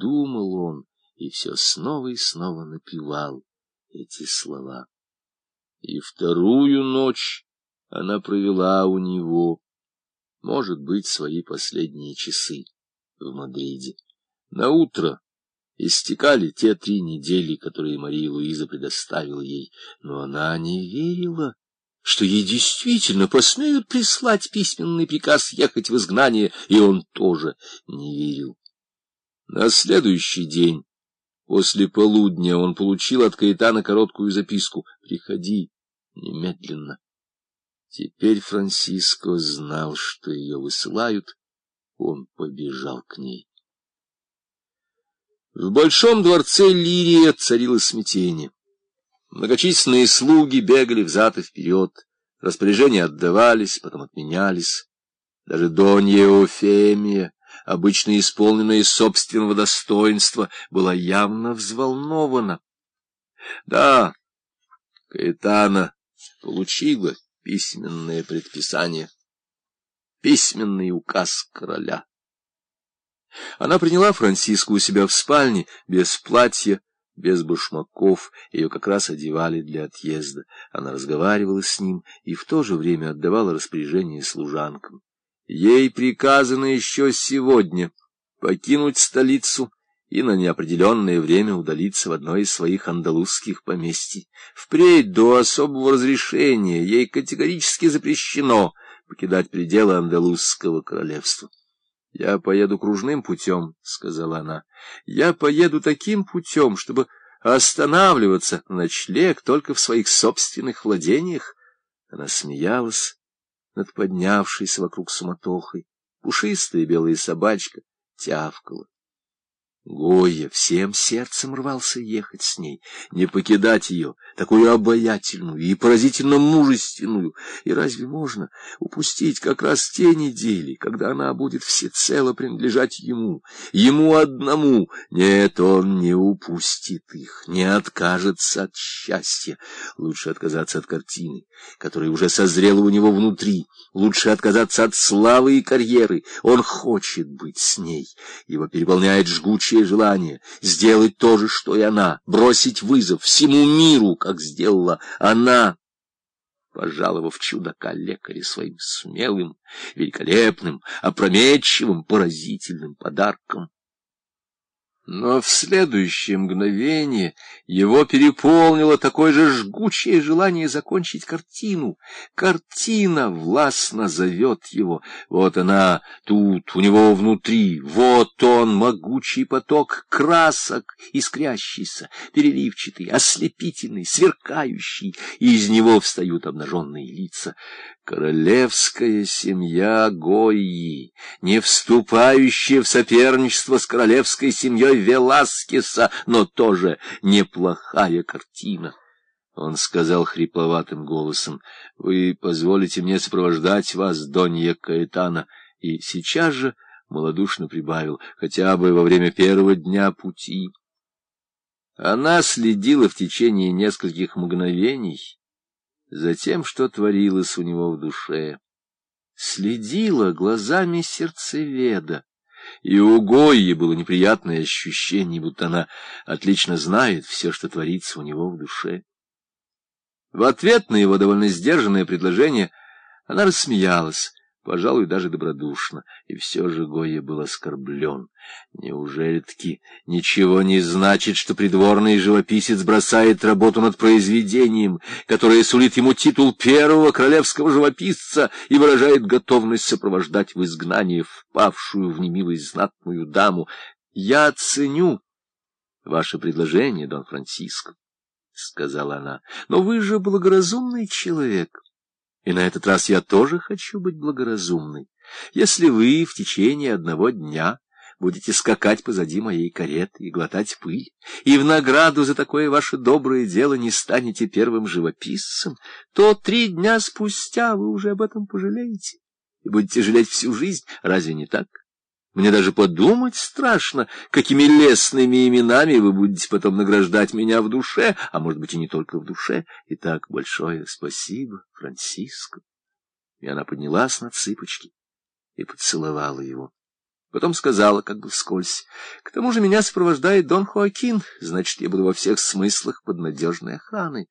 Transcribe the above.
думал он, и все снова и снова напевал эти слова. И вторую ночь она провела у него, может быть, свои последние часы в Мадриде. На утро истекали те три недели, которые Мария Луиза предоставила ей, но она не верила, что ей действительно посмеют прислать письменный приказ ехать в изгнание, и он тоже не верил. На следующий день, после полудня, он получил от Каэтана короткую записку «Приходи немедленно». Теперь Франциско знал, что ее высылают, он побежал к ней. В большом дворце Лирия царило смятение. Многочисленные слуги бегали взад и вперед, распоряжения отдавались, потом отменялись. Даже Донья Офемия, обычно исполненная собственного достоинства, была явно взволнована. Да, Каэтана получила письменное предписание, письменный указ короля. Она приняла Франциску у себя в спальне, без платья, без башмаков, ее как раз одевали для отъезда. Она разговаривала с ним и в то же время отдавала распоряжение служанкам. Ей приказано еще сегодня покинуть столицу и на неопределенное время удалиться в одно из своих андалузских поместий. Впредь до особого разрешения ей категорически запрещено покидать пределы андалузского королевства. — Я поеду кружным путем, — сказала она. — Я поеду таким путем, чтобы останавливаться на ночлег только в своих собственных владениях. Она смеялась над поднявшейся вокруг суматохой. Пушистая белая собачка тявкала. Гоя всем сердцем рвался ехать с ней, не покидать ее, такую обаятельную и поразительно мужественную. И разве можно упустить как раз те недели, когда она будет всецело принадлежать ему, ему одному? Нет, он не упустит их, не откажется от счастья. Лучше отказаться от картины, которая уже созрела у него внутри, лучше отказаться от славы и карьеры. Он хочет быть с ней, его переполняет жгучий общее желание сделать то же, что и она, бросить вызов всему миру, как сделала она, пожаловав чудака лекаря своим смелым, великолепным, опрометчивым, поразительным подарком. Но в следующее мгновение его переполнило такое же жгучее желание закончить картину. Картина властно зовет его. Вот она тут, у него внутри. Вот он, могучий поток красок, искрящийся, переливчатый, ослепительный, сверкающий. И из него встают обнаженные лица. Королевская семья Гойи, не вступающая в соперничество с королевской семьей Веласкеса, но тоже неплохая картина. Он сказал хрипловатым голосом, — Вы позволите мне сопровождать вас, Донья Каэтана, и сейчас же малодушно прибавил, хотя бы во время первого дня пути. Она следила в течение нескольких мгновений за тем, что творилось у него в душе. Следила глазами сердцеведа, и у Гойи было неприятное ощущение, будто она отлично знает все, что творится у него в душе. В ответ на его довольно сдержанное предложение она рассмеялась, пожалуй, даже добродушно, и все же Гойя был оскорблен. Неужели-таки ничего не значит, что придворный живописец бросает работу над произведением, которое сулит ему титул первого королевского живописца и выражает готовность сопровождать в изгнание впавшую в немилость знатную даму? Я ценю ваше предложение, Дон Франциско, — сказала она, — но вы же благоразумный человек. И на этот раз я тоже хочу быть благоразумной. Если вы в течение одного дня будете скакать позади моей кареты и глотать пыль, и в награду за такое ваше доброе дело не станете первым живописцем, то три дня спустя вы уже об этом пожалеете и будете жалеть всю жизнь. Разве не так? Мне даже подумать страшно, какими лестными именами вы будете потом награждать меня в душе, а может быть и не только в душе. Итак, большое спасибо, Франциско. И она поднялась на цыпочки и поцеловала его. Потом сказала, как бы вскользь, к тому же меня сопровождает Дон Хоакин, значит, я буду во всех смыслах под надежной охраной.